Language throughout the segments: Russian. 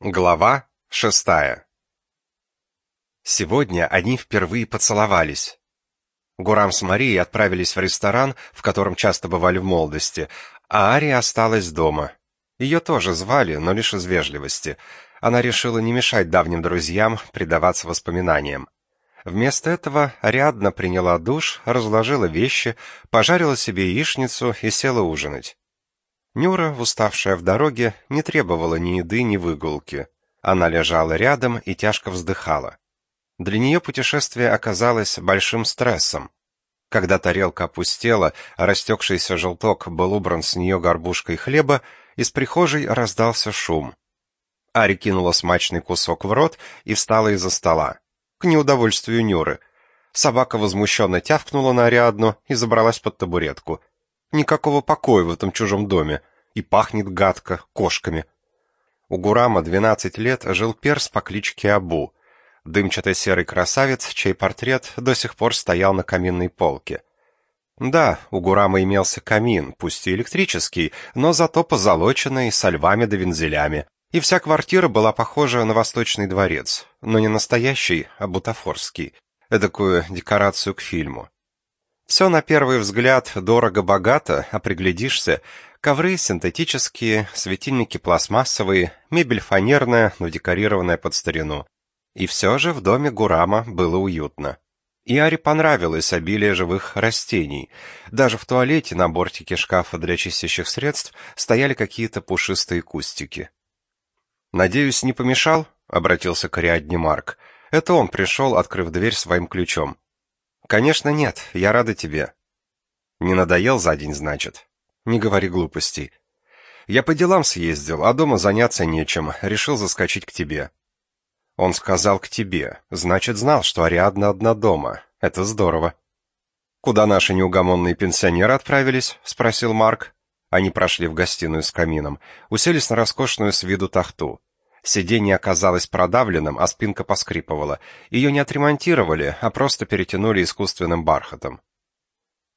Глава шестая Сегодня они впервые поцеловались. Гурам с Марией отправились в ресторан, в котором часто бывали в молодости, а Ария осталась дома. Ее тоже звали, но лишь из вежливости. Она решила не мешать давним друзьям предаваться воспоминаниям. Вместо этого Ариадна приняла душ, разложила вещи, пожарила себе яичницу и села ужинать. Нюра, уставшая в дороге, не требовала ни еды, ни выгулки. Она лежала рядом и тяжко вздыхала. Для нее путешествие оказалось большим стрессом. Когда тарелка опустела, а растекшийся желток был убран с нее горбушкой хлеба, из прихожей раздался шум. Ари кинула смачный кусок в рот и встала из-за стола. К неудовольствию Нюры. Собака возмущенно тявкнула на Ариадну и забралась под табуретку. Никакого покоя в этом чужом доме. И пахнет гадко, кошками. У Гурама 12 лет жил перс по кличке Абу. Дымчатый серый красавец, чей портрет до сих пор стоял на каминной полке. Да, у Гурама имелся камин, пусть и электрический, но зато позолоченный, со львами да вензелями. И вся квартира была похожа на восточный дворец, но не настоящий, а бутафорский, эдакую декорацию к фильму. Все на первый взгляд дорого-богато, а приглядишься, ковры синтетические, светильники пластмассовые, мебель фанерная, но декорированная под старину. И все же в доме Гурама было уютно. И Аре понравилось обилие живых растений. Даже в туалете на бортике шкафа для чистящих средств стояли какие-то пушистые кустики. «Надеюсь, не помешал?» — обратился к Ариадне Марк. Это он пришел, открыв дверь своим ключом. Конечно, нет. Я рада тебе. Не надоел за день, значит? Не говори глупостей. Я по делам съездил, а дома заняться нечем. Решил заскочить к тебе. Он сказал к тебе. Значит, знал, что Ариадна одна дома. Это здорово. Куда наши неугомонные пенсионеры отправились? спросил Марк. Они прошли в гостиную с камином, уселись на роскошную с виду тахту. Сиденье оказалось продавленным, а спинка поскрипывала. Ее не отремонтировали, а просто перетянули искусственным бархатом.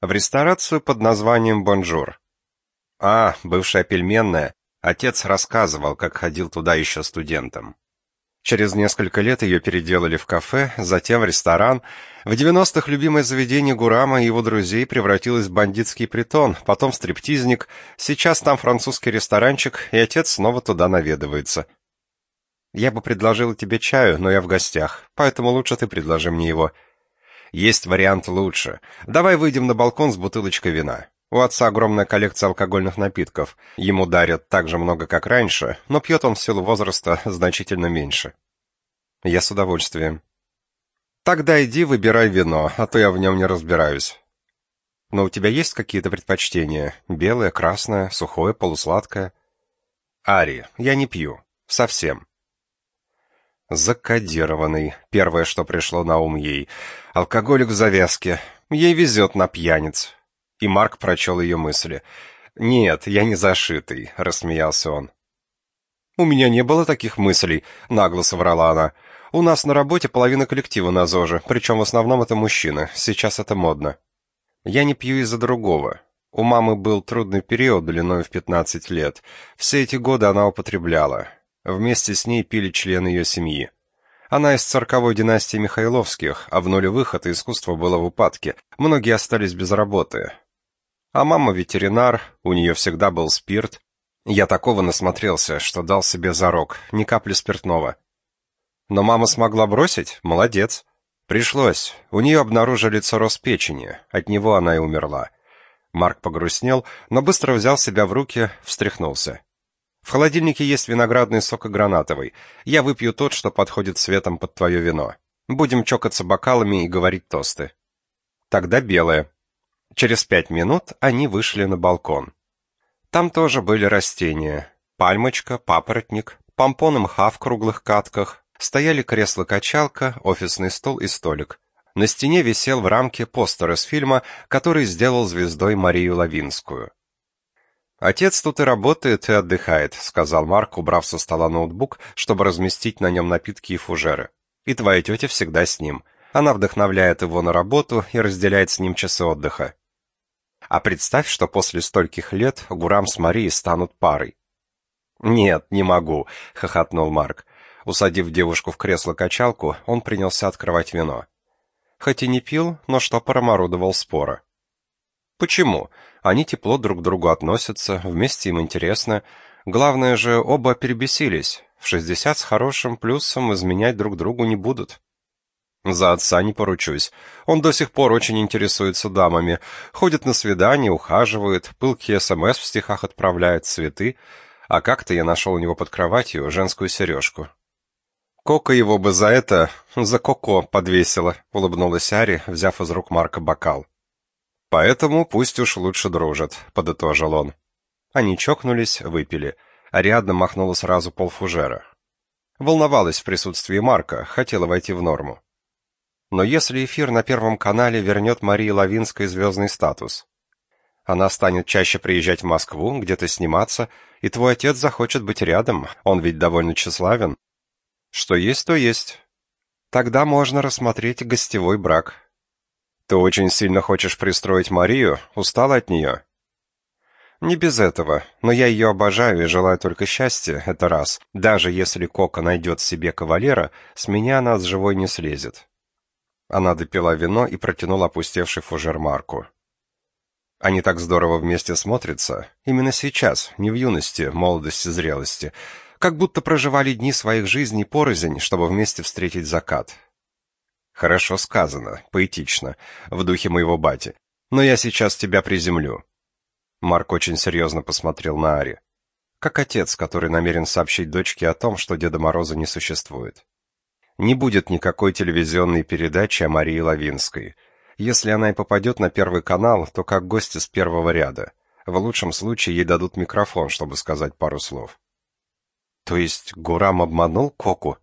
В ресторацию под названием «Бонжур». А, бывшая пельменная. Отец рассказывал, как ходил туда еще студентом. Через несколько лет ее переделали в кафе, затем в ресторан. В 90-х любимое заведение Гурама и его друзей превратилось в бандитский притон, потом в стриптизник. Сейчас там французский ресторанчик, и отец снова туда наведывается. Я бы предложил тебе чаю, но я в гостях, поэтому лучше ты предложи мне его. Есть вариант лучше. Давай выйдем на балкон с бутылочкой вина. У отца огромная коллекция алкогольных напитков. Ему дарят так же много, как раньше, но пьет он в силу возраста значительно меньше. Я с удовольствием. Тогда иди выбирай вино, а то я в нем не разбираюсь. Но у тебя есть какие-то предпочтения? Белое, красное, сухое, полусладкое? Ари, я не пью. Совсем. Закодированный. Первое, что пришло на ум ей. Алкоголик в завязке. Ей везет на пьяниц. И Марк прочел ее мысли. «Нет, я не зашитый», — рассмеялся он. «У меня не было таких мыслей», — нагло соврала она. «У нас на работе половина коллектива на ЗОЖе, причем в основном это мужчины. Сейчас это модно». «Я не пью из-за другого. У мамы был трудный период длиной в 15 лет. Все эти годы она употребляла. Вместе с ней пили члены ее семьи. Она из царковой династии Михайловских, а в нулевых это искусство было в упадке. Многие остались без работы. А мама ветеринар, у нее всегда был спирт. Я такого насмотрелся, что дал себе зарок, ни капли спиртного. Но мама смогла бросить? Молодец. Пришлось. У нее обнаружили цирроз печени. От него она и умерла. Марк погрустнел, но быстро взял себя в руки, встряхнулся. В холодильнике есть виноградный сок и гранатовый. Я выпью тот, что подходит цветом под твое вино. Будем чокаться бокалами и говорить тосты. Тогда белое. Через пять минут они вышли на балкон. Там тоже были растения. Пальмочка, папоротник, помпон мха в круглых катках. Стояли кресло-качалка, офисный стол и столик. На стене висел в рамке постер из фильма, который сделал звездой Марию Лавинскую. «Отец тут и работает, и отдыхает», — сказал Марк, убрав со стола ноутбук, чтобы разместить на нем напитки и фужеры. «И твоя тетя всегда с ним. Она вдохновляет его на работу и разделяет с ним часы отдыха. А представь, что после стольких лет Гурам с Марией станут парой. «Нет, не могу», — хохотнул Марк. Усадив девушку в кресло-качалку, он принялся открывать вино. Хоть и не пил, но штопором орудовал спора. Почему? Они тепло друг к другу относятся, вместе им интересно. Главное же, оба перебесились. В шестьдесят с хорошим плюсом изменять друг другу не будут. За отца не поручусь. Он до сих пор очень интересуется дамами. Ходит на свидания, ухаживает, пылкие СМС в стихах отправляет, цветы. А как-то я нашел у него под кроватью женскую сережку. Кока его бы за это, за Коко подвесила, улыбнулась Ари, взяв из рук Марка бокал. Поэтому пусть уж лучше дружат, подытожил он. Они чокнулись, выпили. Ариадна махнула сразу полфужера. Волновалась в присутствии Марка, хотела войти в норму. Но если эфир на Первом канале вернет Марии Лавинской звездный статус, она станет чаще приезжать в Москву, где-то сниматься, и твой отец захочет быть рядом, он ведь довольно тщеславен. Что есть, то есть. Тогда можно рассмотреть гостевой брак. Ты очень сильно хочешь пристроить Марию, устала от нее?» «Не без этого, но я ее обожаю и желаю только счастья, это раз. Даже если Кока найдет себе кавалера, с меня она с живой не слезет». Она допила вино и протянула опустевший фужер Марку. Они так здорово вместе смотрятся, именно сейчас, не в юности, молодости, зрелости, как будто проживали дни своих жизней порознь, чтобы вместе встретить закат. Хорошо сказано, поэтично, в духе моего бати. Но я сейчас тебя приземлю. Марк очень серьезно посмотрел на Ари. Как отец, который намерен сообщить дочке о том, что Деда Мороза не существует. Не будет никакой телевизионной передачи о Марии Лавинской. Если она и попадет на Первый канал, то как гость из первого ряда. В лучшем случае ей дадут микрофон, чтобы сказать пару слов. То есть Гурам обманул Коку?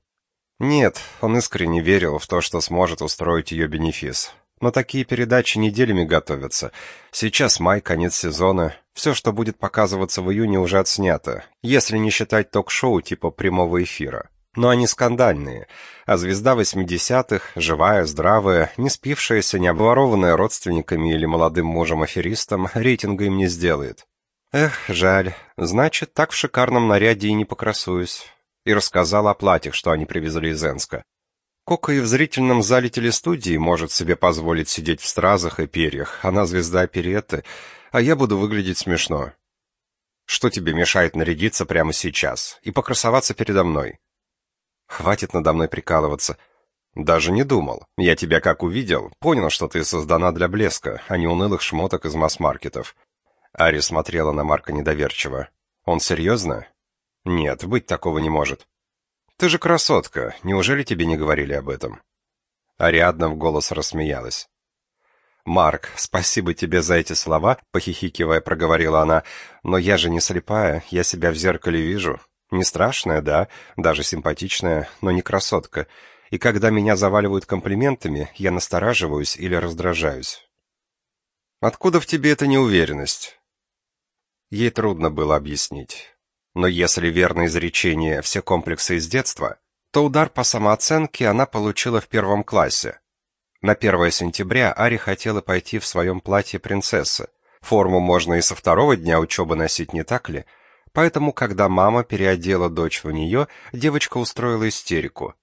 Нет, он искренне верил в то, что сможет устроить ее бенефис. Но такие передачи неделями готовятся. Сейчас май, конец сезона. Все, что будет показываться в июне, уже отснято, если не считать ток-шоу типа прямого эфира. Но они скандальные. А звезда 80-х, живая, здравая, не спившаяся, не обворованная родственниками или молодым мужем-аферистом, рейтинга им не сделает. Эх, жаль. Значит, так в шикарном наряде и не покрасуюсь и рассказала о платьях, что они привезли из Энска. Кока и в зрительном зале телестудии может себе позволить сидеть в стразах и перьях, она звезда оперетты, а я буду выглядеть смешно. Что тебе мешает нарядиться прямо сейчас и покрасоваться передо мной? Хватит надо мной прикалываться. Даже не думал. Я тебя как увидел, понял, что ты создана для блеска, а не унылых шмоток из масс-маркетов. Ари смотрела на Марка недоверчиво. Он серьезно? Нет, быть такого не может. Ты же красотка, неужели тебе не говорили об этом? Ариадна в голос рассмеялась. «Марк, спасибо тебе за эти слова», — похихикивая, проговорила она. «Но я же не слепая, я себя в зеркале вижу. Не страшная, да, даже симпатичная, но не красотка. И когда меня заваливают комплиментами, я настораживаюсь или раздражаюсь». «Откуда в тебе эта неуверенность?» Ей трудно было объяснить. Но если верно изречение «все комплексы из детства», то удар по самооценке она получила в первом классе. На 1 сентября Ари хотела пойти в своем платье принцессы. Форму можно и со второго дня учебы носить, не так ли? Поэтому, когда мама переодела дочь в нее, девочка устроила истерику.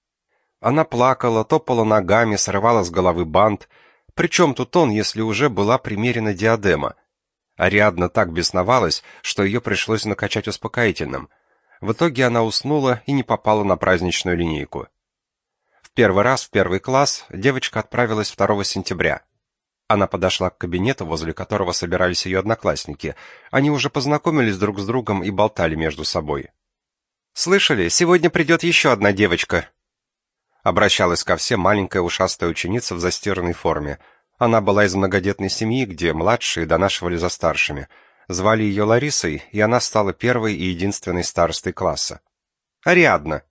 Она плакала, топала ногами, срывала с головы бант. Причем тут он, если уже была примерена диадема? Ариадна так бесновалась, что ее пришлось накачать успокоительным. В итоге она уснула и не попала на праздничную линейку. В первый раз в первый класс девочка отправилась 2 сентября. Она подошла к кабинету, возле которого собирались ее одноклассники. Они уже познакомились друг с другом и болтали между собой. «Слышали, сегодня придет еще одна девочка», обращалась ко всем маленькая ушастая ученица в застиранной форме. Она была из многодетной семьи, где младшие донашивали за старшими. Звали ее Ларисой, и она стала первой и единственной старостой класса. «Ариадна!»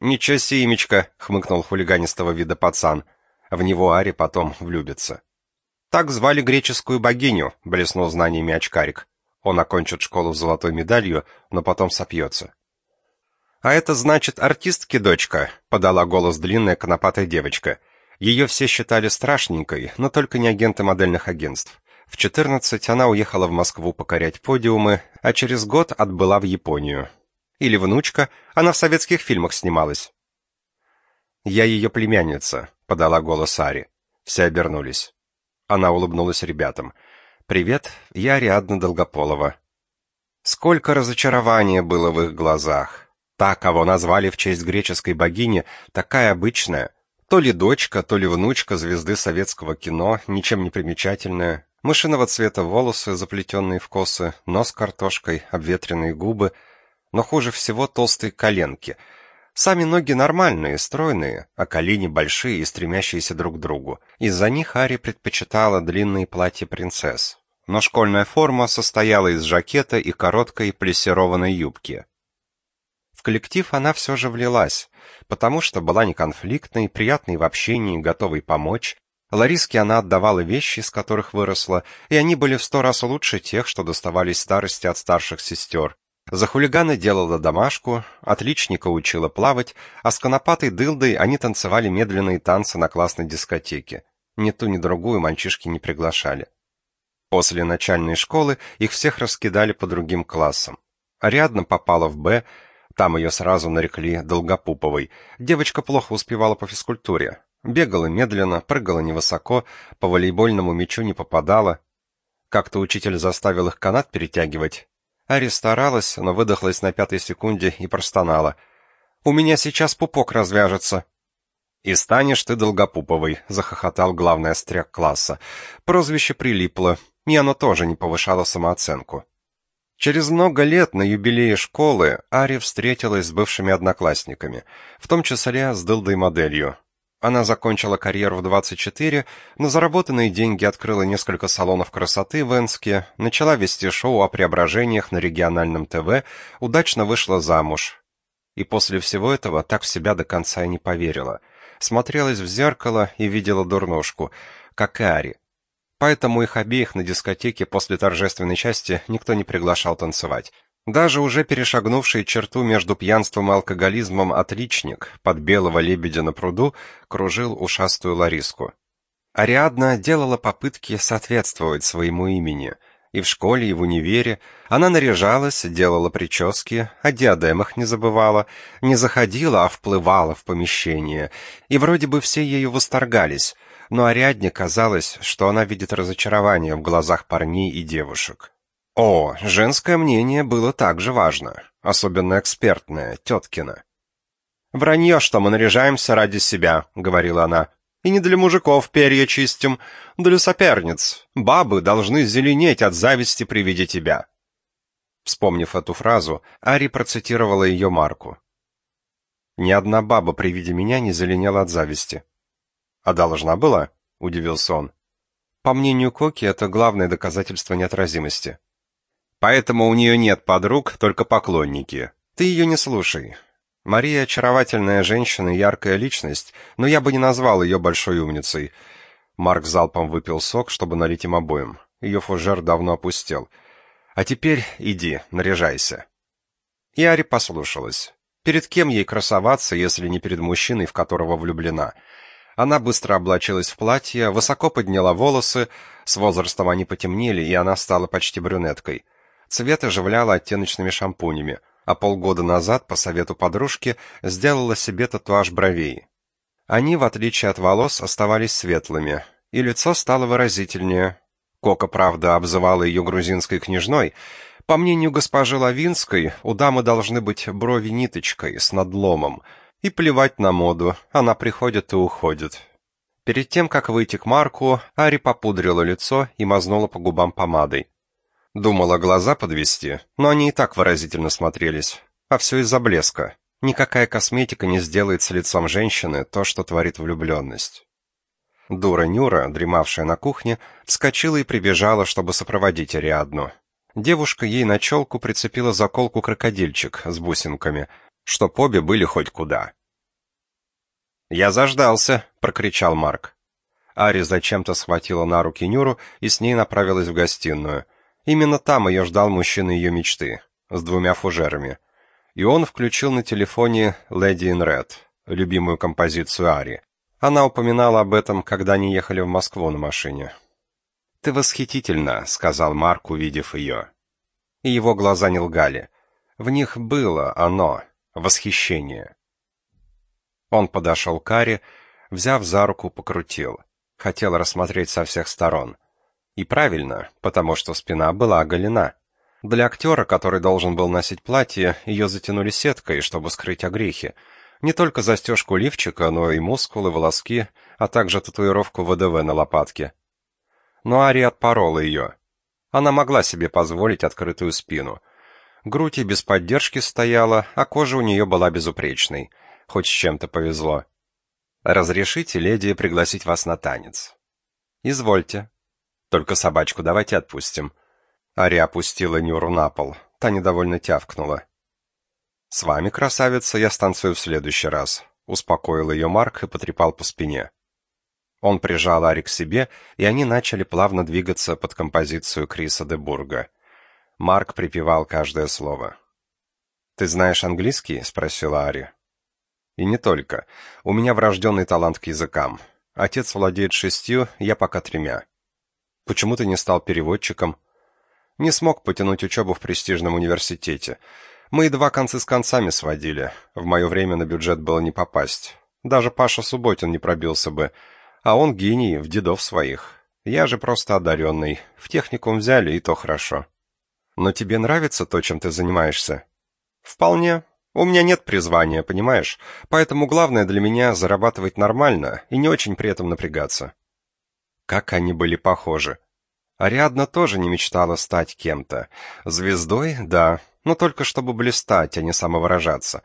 «Ничего себе имечко!» — хмыкнул хулиганистого вида пацан. В него Ари потом влюбится. «Так звали греческую богиню», — блеснул знаниями очкарик. Он окончит школу с золотой медалью, но потом сопьется. «А это значит артистки, дочка», — подала голос длинная конопатая девочка. Ее все считали страшненькой, но только не агенты модельных агентств. В 14 она уехала в Москву покорять подиумы, а через год отбыла в Японию. Или внучка, она в советских фильмах снималась. «Я ее племянница», — подала голос Ари. Все обернулись. Она улыбнулась ребятам. «Привет, я Ариадна Долгополова». Сколько разочарования было в их глазах. Та, кого назвали в честь греческой богини, такая обычная. То ли дочка, то ли внучка звезды советского кино, ничем не примечательная. Мышиного цвета волосы, заплетенные в косы, нос картошкой, обветренные губы. Но хуже всего толстые коленки — Сами ноги нормальные, стройные, а колени большие и стремящиеся друг к другу. Из-за них Ари предпочитала длинные платья принцесс. Но школьная форма состояла из жакета и короткой плессированной юбки. В коллектив она все же влилась, потому что была неконфликтной, приятной в общении, готовой помочь. Лариске она отдавала вещи, из которых выросла, и они были в сто раз лучше тех, что доставались старости от старших сестер. За хулигана делала домашку, отличника учила плавать, а с конопатой дылдой они танцевали медленные танцы на классной дискотеке. Ни ту, ни другую мальчишки не приглашали. После начальной школы их всех раскидали по другим классам. Ариадна попала в «Б», там ее сразу нарекли Долгопуповой. Девочка плохо успевала по физкультуре. Бегала медленно, прыгала невысоко, по волейбольному мячу не попадала. Как-то учитель заставил их канат перетягивать, Ари старалась, но выдохлась на пятой секунде и простонала. «У меня сейчас пупок развяжется». «И станешь ты Долгопуповой», — захохотал главный остряк класса. Прозвище прилипло, и оно тоже не повышало самооценку. Через много лет на юбилее школы Ари встретилась с бывшими одноклассниками, в том числе с Дылдой-моделью. Она закончила карьеру в 24, на заработанные деньги открыла несколько салонов красоты в Энске, начала вести шоу о преображениях на региональном ТВ, удачно вышла замуж. И после всего этого так в себя до конца и не поверила. Смотрелась в зеркало и видела дурнушку, как и Ари. Поэтому их обеих на дискотеке после торжественной части никто не приглашал танцевать. Даже уже перешагнувший черту между пьянством и алкоголизмом отличник под белого лебедя на пруду кружил ушастую Лариску. Ариадна делала попытки соответствовать своему имени. И в школе, и в универе она наряжалась, делала прически, о диадемах не забывала, не заходила, а вплывала в помещение. И вроде бы все ею восторгались, но Ариадне казалось, что она видит разочарование в глазах парней и девушек. О, женское мнение было также важно, особенно экспертное, теткино. «Вранье, что мы наряжаемся ради себя», — говорила она. «И не для мужиков перья чистим, для соперниц. Бабы должны зеленеть от зависти при виде тебя». Вспомнив эту фразу, Ари процитировала ее Марку. «Ни одна баба при виде меня не зеленела от зависти». «А должна была?» — удивился он. По мнению Коки, это главное доказательство неотразимости. Поэтому у нее нет подруг, только поклонники. Ты ее не слушай. Мария очаровательная женщина, яркая личность, но я бы не назвал ее большой умницей. Марк залпом выпил сок, чтобы налить им обоим. Ее фужер давно опустел. А теперь иди, наряжайся. И Ари послушалась. Перед кем ей красоваться, если не перед мужчиной, в которого влюблена? Она быстро облачилась в платье, высоко подняла волосы, с возрастом они потемнели, и она стала почти брюнеткой. Цвет оживляла оттеночными шампунями, а полгода назад, по совету подружки, сделала себе татуаж бровей. Они, в отличие от волос, оставались светлыми, и лицо стало выразительнее. Кока, правда, обзывала ее грузинской княжной. По мнению госпожи Лавинской, у дамы должны быть брови ниточкой, с надломом. И плевать на моду, она приходит и уходит. Перед тем, как выйти к Марку, Ари попудрила лицо и мазнула по губам помадой. Думала глаза подвести, но они и так выразительно смотрелись. А все из-за блеска. Никакая косметика не сделает с лицом женщины то, что творит влюбленность. Дура Нюра, дремавшая на кухне, вскочила и прибежала, чтобы сопроводить Ариадну. Девушка ей на челку прицепила заколку-крокодильчик с бусинками, чтоб обе были хоть куда. «Я заждался!» — прокричал Марк. Ари зачем-то схватила на руки Нюру и с ней направилась в гостиную — Именно там ее ждал мужчина ее мечты, с двумя фужерами. И он включил на телефоне «Lady in Red», любимую композицию Ари. Она упоминала об этом, когда они ехали в Москву на машине. «Ты восхитительна», — сказал Марк, увидев ее. И его глаза не лгали. В них было оно, восхищение. Он подошел к Аре, взяв за руку, покрутил. Хотел рассмотреть со всех сторон. И правильно, потому что спина была оголена. Для актера, который должен был носить платье, ее затянули сеткой, чтобы скрыть огрехи. Не только застежку лифчика, но и мускулы, волоски, а также татуировку ВДВ на лопатке. Но Ари отпорола ее. Она могла себе позволить открытую спину. Грудь и без поддержки стояла, а кожа у нее была безупречной. Хоть с чем-то повезло. «Разрешите, леди, пригласить вас на танец?» «Извольте. Только собачку давайте отпустим». Ари опустила Нюру на пол. Та недовольно тявкнула. «С вами, красавица, я станцую в следующий раз», — успокоил ее Марк и потрепал по спине. Он прижал Ари к себе, и они начали плавно двигаться под композицию Криса де Бурга. Марк припевал каждое слово. «Ты знаешь английский?» — спросила Ари. «И не только. У меня врожденный талант к языкам. Отец владеет шестью, я пока тремя. Почему ты не стал переводчиком?» «Не смог потянуть учебу в престижном университете. Мы едва концы с концами сводили. В мое время на бюджет было не попасть. Даже Паша Субботин не пробился бы» а он гений в дедов своих. Я же просто одаренный. В техникум взяли, и то хорошо. Но тебе нравится то, чем ты занимаешься? Вполне. У меня нет призвания, понимаешь? Поэтому главное для меня зарабатывать нормально и не очень при этом напрягаться. Как они были похожи. Ариадна тоже не мечтала стать кем-то. Звездой, да, но только чтобы блистать, а не самовыражаться.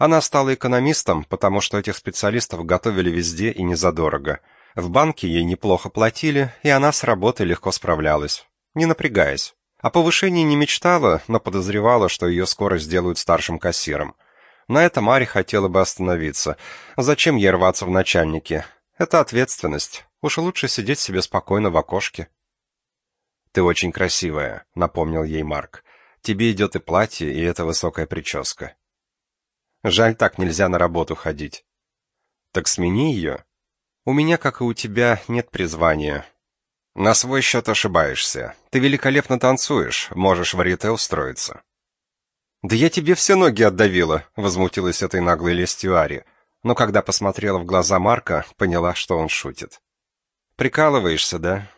Она стала экономистом, потому что этих специалистов готовили везде и не задорого. В банке ей неплохо платили, и она с работой легко справлялась, не напрягаясь. О повышении не мечтала, но подозревала, что ее скоро сделают старшим кассиром. На этом Маре хотела бы остановиться. Зачем ей рваться в начальники? Это ответственность. Уж лучше сидеть себе спокойно в окошке. «Ты очень красивая», — напомнил ей Марк. «Тебе идет и платье, и эта высокая прическа». «Жаль, так нельзя на работу ходить». «Так смени ее», у меня, как и у тебя, нет призвания. На свой счет ошибаешься. Ты великолепно танцуешь, можешь в арите устроиться. Да я тебе все ноги отдавила, возмутилась этой наглой лестью Ари, но когда посмотрела в глаза Марка, поняла, что он шутит. Прикалываешься, да?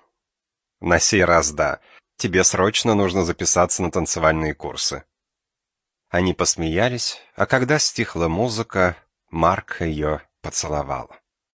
На сей раз да. Тебе срочно нужно записаться на танцевальные курсы. Они посмеялись, а когда стихла музыка, Марк ее поцеловал.